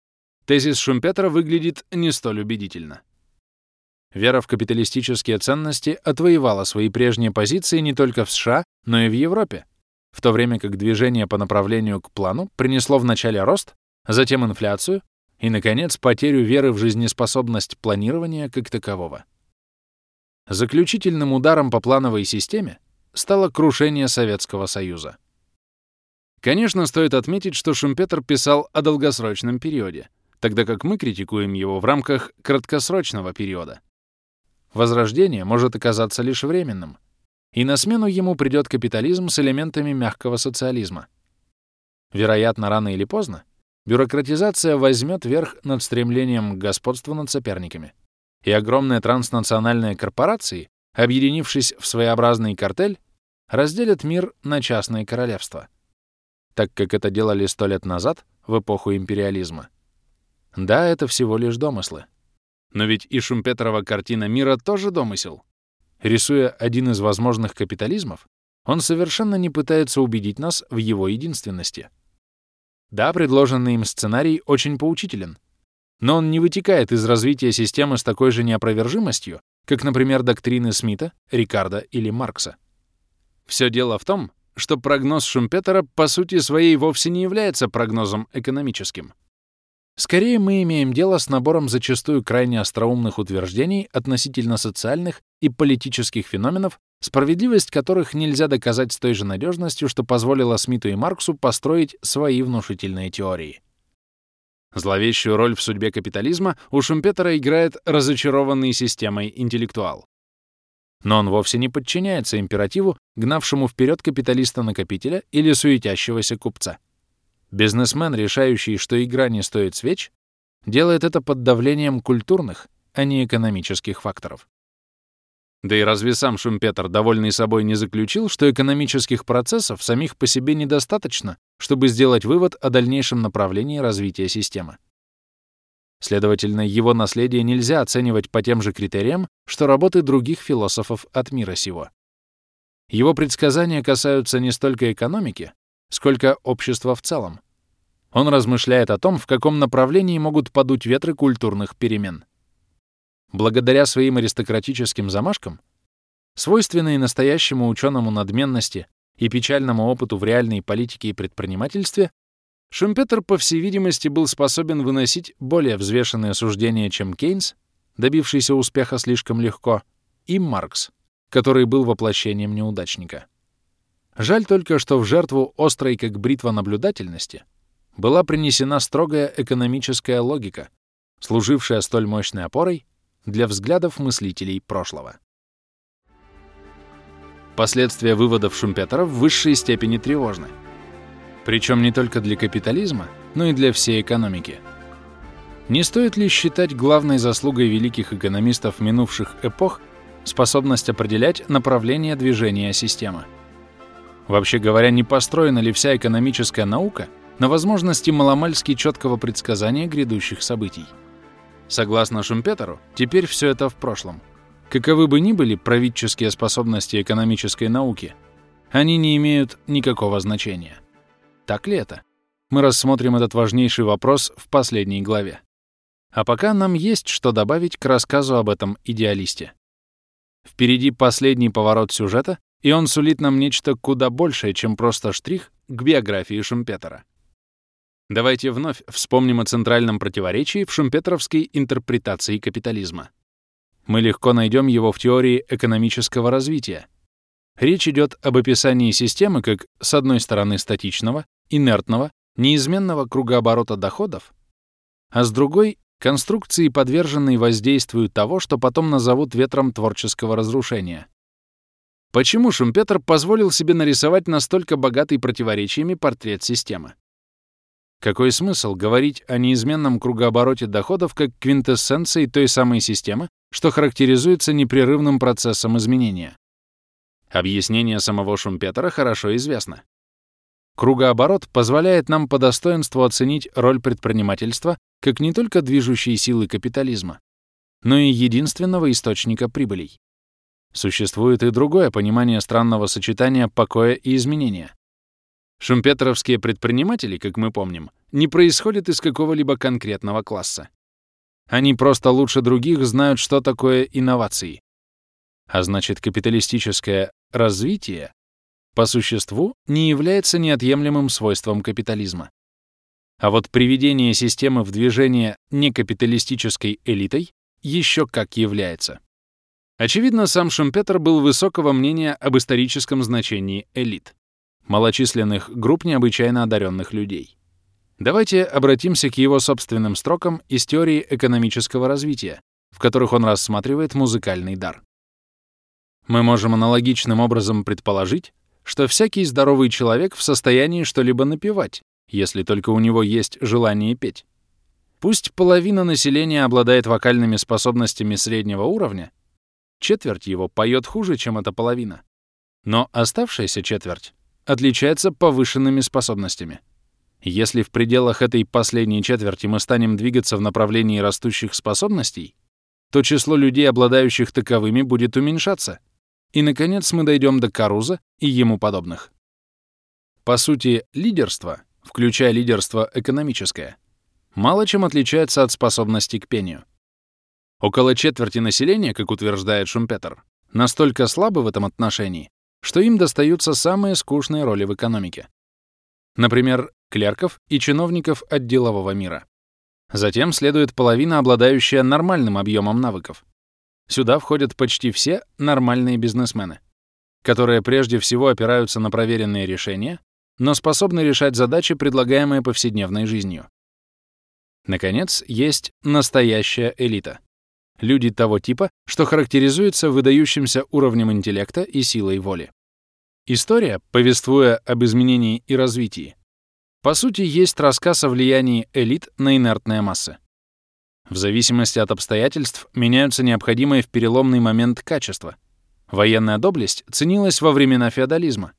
тезис Шумпетера выглядит не столь убедительно. Вера в капиталистические ценности отвоевала свои прежние позиции не только в США, но и в Европе, в то время как движение по направлению к плану принесло вначале рост, затем инфляцию и, наконец, потерю веры в жизнеспособность планирования как такового. Заключительным ударом по плановой системе стало крушение Советского Союза. Конечно, стоит отметить, что Шумпетер писал о долгосрочном периоде, тогда как мы критикуем его в рамках краткосрочного периода. Возрождение может оказаться лишь временным, и на смену ему придет капитализм с элементами мягкого социализма. Вероятно, рано или поздно бюрократизация возьмет верх над стремлением к господству над соперниками, и огромные транснациональные корпорации, объединившись в своеобразный картель, разделят мир на частные королевства так как это делали сто лет назад, в эпоху империализма. Да, это всего лишь домыслы. Но ведь и Шумпетрова картина мира тоже домысел. Рисуя один из возможных капитализмов, он совершенно не пытается убедить нас в его единственности. Да, предложенный им сценарий очень поучителен, но он не вытекает из развития системы с такой же неопровержимостью, как, например, доктрины Смита, Рикардо или Маркса. Все дело в том, что прогноз Шумпетера по сути своей вовсе не является прогнозом экономическим. Скорее мы имеем дело с набором зачастую крайне остроумных утверждений относительно социальных и политических феноменов, справедливость которых нельзя доказать с той же надежностью, что позволило Смиту и Марксу построить свои внушительные теории. Зловещую роль в судьбе капитализма у Шумпетера играет разочарованный системой интеллектуал. Но он вовсе не подчиняется императиву, гнавшему вперед капиталиста-накопителя или суетящегося купца. Бизнесмен, решающий, что игра не стоит свеч, делает это под давлением культурных, а не экономических факторов. Да и разве сам Шумпетер, довольный собой, не заключил, что экономических процессов самих по себе недостаточно, чтобы сделать вывод о дальнейшем направлении развития системы? Следовательно, его наследие нельзя оценивать по тем же критериям, что работы других философов от мира сего. Его предсказания касаются не столько экономики, сколько общества в целом. Он размышляет о том, в каком направлении могут подуть ветры культурных перемен. Благодаря своим аристократическим замашкам, свойственной настоящему ученому надменности и печальному опыту в реальной политике и предпринимательстве, Шумпетер, по всей видимости, был способен выносить более взвешенные суждения, чем Кейнс, добившийся успеха слишком легко, и Маркс, который был воплощением неудачника. Жаль только, что в жертву острой как бритва наблюдательности была принесена строгая экономическая логика, служившая столь мощной опорой для взглядов мыслителей прошлого. Последствия выводов Шумпетера в высшей степени тревожны. Причем не только для капитализма, но и для всей экономики. Не стоит ли считать главной заслугой великих экономистов минувших эпох способность определять направление движения системы? Вообще говоря, не построена ли вся экономическая наука на возможности маломальски четкого предсказания грядущих событий? Согласно Шумпетеру, теперь все это в прошлом. Каковы бы ни были правительские способности экономической науки, они не имеют никакого значения. Так ли это? Мы рассмотрим этот важнейший вопрос в последней главе. А пока нам есть что добавить к рассказу об этом идеалисте. Впереди последний поворот сюжета, и он сулит нам нечто куда большее, чем просто штрих к биографии Шумпетера. Давайте вновь вспомним о центральном противоречии в шумпетеровской интерпретации капитализма. Мы легко найдем его в теории экономического развития. Речь идет об описании системы как, с одной стороны, статичного, инертного, неизменного кругооборота доходов, а с другой — конструкции, подверженной воздействию того, что потом назовут ветром творческого разрушения. Почему Шумпетер позволил себе нарисовать настолько богатый противоречиями портрет системы? Какой смысл говорить о неизменном кругообороте доходов как квинтэссенции той самой системы, что характеризуется непрерывным процессом изменения? Объяснение самого Шумпетера хорошо известно. Кругооборот позволяет нам по достоинству оценить роль предпринимательства как не только движущей силы капитализма, но и единственного источника прибылей. Существует и другое понимание странного сочетания покоя и изменения. Шумпетеровские предприниматели, как мы помним, не происходят из какого-либо конкретного класса. Они просто лучше других знают, что такое инновации. А значит, капиталистическое развитие по существу не является неотъемлемым свойством капитализма. А вот приведение системы в движение некапиталистической элитой еще как является. Очевидно, сам Шумпетер был высокого мнения об историческом значении элит, малочисленных групп необычайно одаренных людей. Давайте обратимся к его собственным строкам из теории экономического развития, в которых он рассматривает музыкальный дар. Мы можем аналогичным образом предположить, что всякий здоровый человек в состоянии что-либо напевать, если только у него есть желание петь. Пусть половина населения обладает вокальными способностями среднего уровня, Четверть его поет хуже, чем эта половина. Но оставшаяся четверть отличается повышенными способностями. Если в пределах этой последней четверти мы станем двигаться в направлении растущих способностей, то число людей, обладающих таковыми, будет уменьшаться. И, наконец, мы дойдем до Каруза и ему подобных. По сути, лидерство, включая лидерство экономическое, мало чем отличается от способности к пению. Около четверти населения, как утверждает Шумпетер, настолько слабы в этом отношении, что им достаются самые скучные роли в экономике. Например, клерков и чиновников от делового мира. Затем следует половина, обладающая нормальным объемом навыков. Сюда входят почти все нормальные бизнесмены, которые прежде всего опираются на проверенные решения, но способны решать задачи, предлагаемые повседневной жизнью. Наконец, есть настоящая элита. Люди того типа, что характеризуются выдающимся уровнем интеллекта и силой воли. История, повествуя об изменении и развитии, по сути, есть рассказ о влиянии элит на инертные массы. В зависимости от обстоятельств меняются необходимые в переломный момент качества. Военная доблесть ценилась во времена феодализма.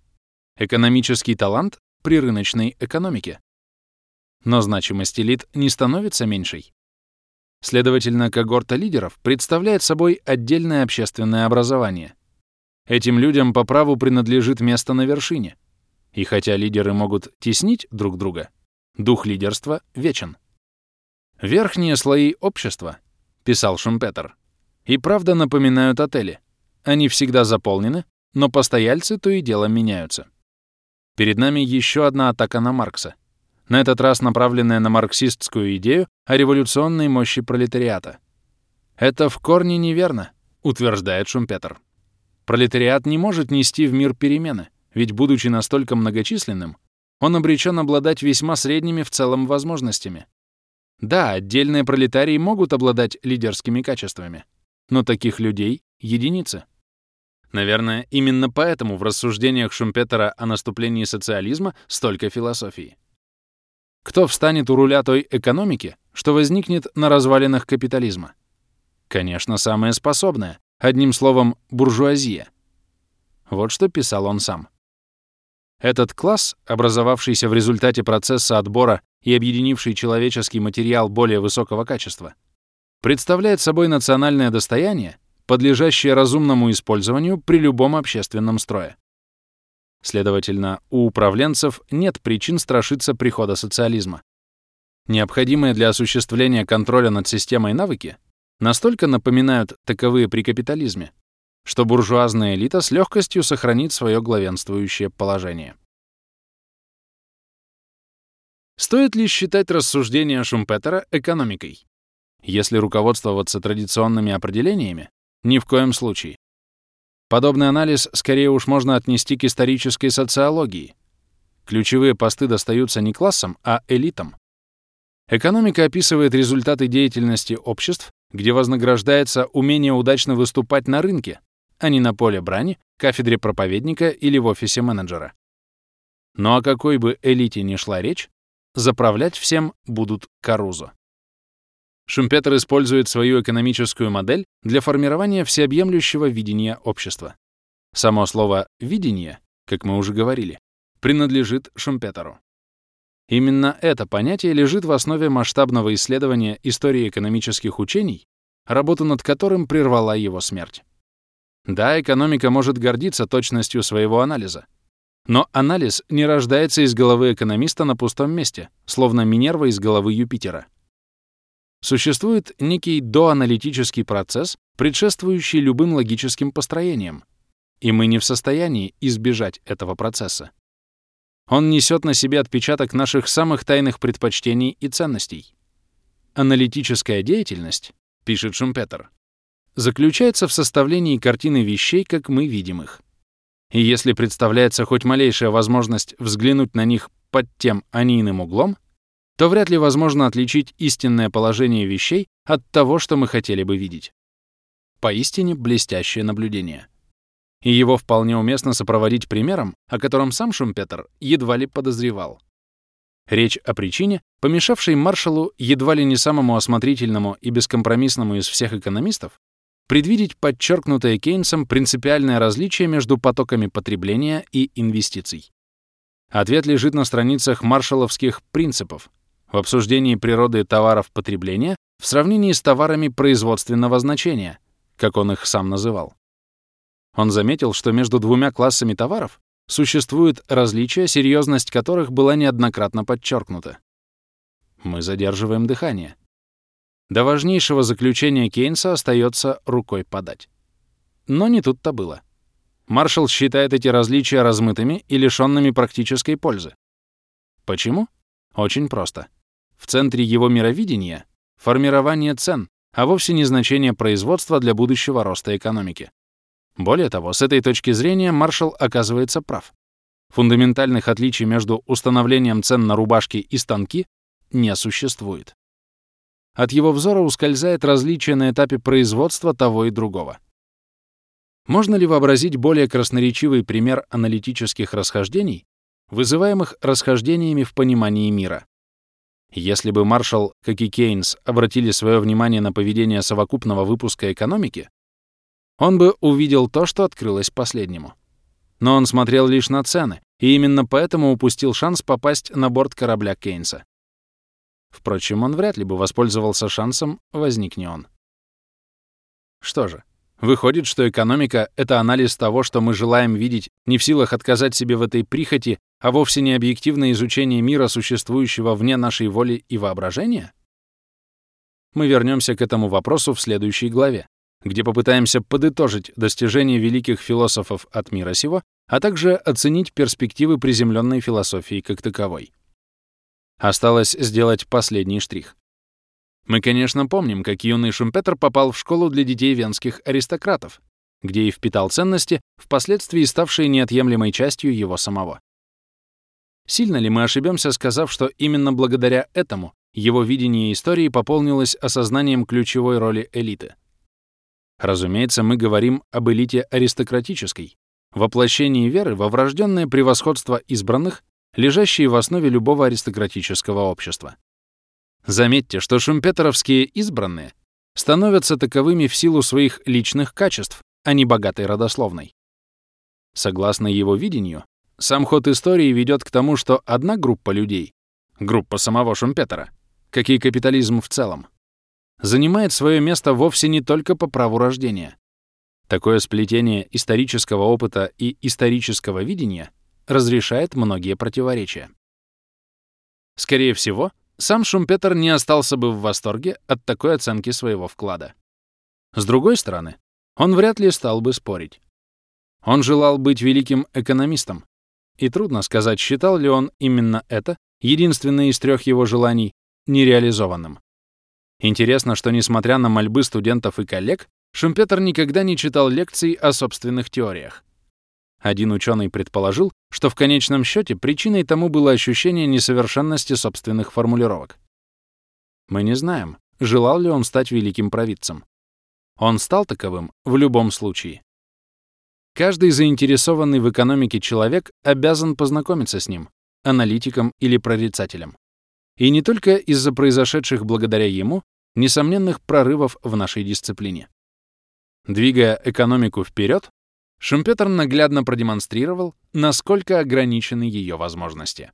Экономический талант — при рыночной экономике. Но значимость элит не становится меньшей. Следовательно, когорта лидеров представляет собой отдельное общественное образование. Этим людям по праву принадлежит место на вершине. И хотя лидеры могут теснить друг друга, дух лидерства вечен. «Верхние слои общества», — писал Шумпетер, — «и правда напоминают отели. Они всегда заполнены, но постояльцы то и дело меняются». Перед нами еще одна атака на Маркса, на этот раз направленная на марксистскую идею о революционной мощи пролетариата. «Это в корне неверно», — утверждает Шумпетер. Пролетариат не может нести в мир перемены, ведь, будучи настолько многочисленным, он обречен обладать весьма средними в целом возможностями. Да, отдельные пролетарии могут обладать лидерскими качествами, но таких людей — единицы. Наверное, именно поэтому в рассуждениях Шумпетера о наступлении социализма столько философии. Кто встанет у руля той экономики, что возникнет на развалинах капитализма? Конечно, самое способное, одним словом, буржуазия. Вот что писал он сам. Этот класс, образовавшийся в результате процесса отбора и объединивший человеческий материал более высокого качества, представляет собой национальное достояние, подлежащее разумному использованию при любом общественном строе. Следовательно, у управленцев нет причин страшиться прихода социализма. Необходимые для осуществления контроля над системой навыки настолько напоминают таковые при капитализме, что буржуазная элита с легкостью сохранит свое главенствующее положение. Стоит ли считать рассуждения Шумпетера экономикой? Если руководствоваться традиционными определениями, ни в коем случае. Подобный анализ скорее уж можно отнести к исторической социологии. Ключевые посты достаются не классам, а элитам. Экономика описывает результаты деятельности обществ, где вознаграждается умение удачно выступать на рынке, а не на поле брани, кафедре проповедника или в офисе менеджера. Но о какой бы элите ни шла речь, заправлять всем будут Карузо. Шумпетер использует свою экономическую модель для формирования всеобъемлющего видения общества. Само слово «видение», как мы уже говорили, принадлежит Шумпетеру. Именно это понятие лежит в основе масштабного исследования истории экономических учений, работу над которым прервала его смерть. Да, экономика может гордиться точностью своего анализа. Но анализ не рождается из головы экономиста на пустом месте, словно Минерва из головы Юпитера. Существует некий доаналитический процесс, предшествующий любым логическим построениям, и мы не в состоянии избежать этого процесса. Он несет на себе отпечаток наших самых тайных предпочтений и ценностей. Аналитическая деятельность, пишет Шумпетер, заключается в составлении картины вещей, как мы видим их. И если представляется хоть малейшая возможность взглянуть на них под тем, а не иным углом, то вряд ли возможно отличить истинное положение вещей от того, что мы хотели бы видеть. Поистине блестящее наблюдение. И его вполне уместно сопроводить примером, о котором сам Шумпетер едва ли подозревал. Речь о причине, помешавшей маршалу едва ли не самому осмотрительному и бескомпромиссному из всех экономистов предвидеть подчеркнутое Кейнсом принципиальное различие между потоками потребления и инвестиций. Ответ лежит на страницах маршаловских принципов в обсуждении природы товаров потребления в сравнении с товарами производственного значения, как он их сам называл. Он заметил, что между двумя классами товаров существует различия, серьезность которых была неоднократно подчеркнута. Мы задерживаем дыхание. До важнейшего заключения Кейнса остается рукой подать. Но не тут-то было. Маршалл считает эти различия размытыми и лишенными практической пользы. Почему? Очень просто. В центре его мировидения — формирование цен, а вовсе не значение производства для будущего роста экономики. Более того, с этой точки зрения Маршалл оказывается прав. Фундаментальных отличий между установлением цен на рубашки и станки не существует. От его взора ускользает различие на этапе производства того и другого. Можно ли вообразить более красноречивый пример аналитических расхождений, вызываемых расхождениями в понимании мира? Если бы Маршалл, как и Кейнс, обратили свое внимание на поведение совокупного выпуска экономики, он бы увидел то, что открылось последнему. Но он смотрел лишь на цены, и именно поэтому упустил шанс попасть на борт корабля Кейнса. Впрочем, он вряд ли бы воспользовался шансом, возникне он. Что же, выходит, что экономика — это анализ того, что мы желаем видеть, не в силах отказать себе в этой прихоти, а вовсе не объективное изучение мира, существующего вне нашей воли и воображения? Мы вернемся к этому вопросу в следующей главе, где попытаемся подытожить достижения великих философов от мира сего, а также оценить перспективы приземленной философии как таковой. Осталось сделать последний штрих. Мы, конечно, помним, как юный Шумпетер попал в школу для детей венских аристократов, где и впитал ценности, впоследствии ставшие неотъемлемой частью его самого. Сильно ли мы ошибемся, сказав, что именно благодаря этому его видение истории пополнилось осознанием ключевой роли элиты? Разумеется, мы говорим об элите аристократической, воплощении веры во врожденное превосходство избранние, лежащие в основе любого аристократического общества. Заметьте, что шумпетеровские избранные становятся таковыми в силу своих личных качеств, а не богатой родословной. Согласно его видению, сам ход истории ведет к тому, что одна группа людей, группа самого Шумпетера, как и капитализм в целом, занимает свое место вовсе не только по праву рождения. Такое сплетение исторического опыта и исторического видения разрешает многие противоречия. Скорее всего, сам Шумпетер не остался бы в восторге от такой оценки своего вклада. С другой стороны, он вряд ли стал бы спорить. Он желал быть великим экономистом, и трудно сказать, считал ли он именно это, единственное из трех его желаний, нереализованным. Интересно, что несмотря на мольбы студентов и коллег, Шумпетер никогда не читал лекций о собственных теориях. Один ученый предположил, что в конечном счете причиной тому было ощущение несовершенности собственных формулировок. Мы не знаем, желал ли он стать великим провидцем. Он стал таковым в любом случае. Каждый заинтересованный в экономике человек обязан познакомиться с ним, аналитиком или прорицателем. И не только из-за произошедших благодаря ему несомненных прорывов в нашей дисциплине. Двигая экономику вперед, Шумпетер наглядно продемонстрировал, насколько ограничены ее возможности.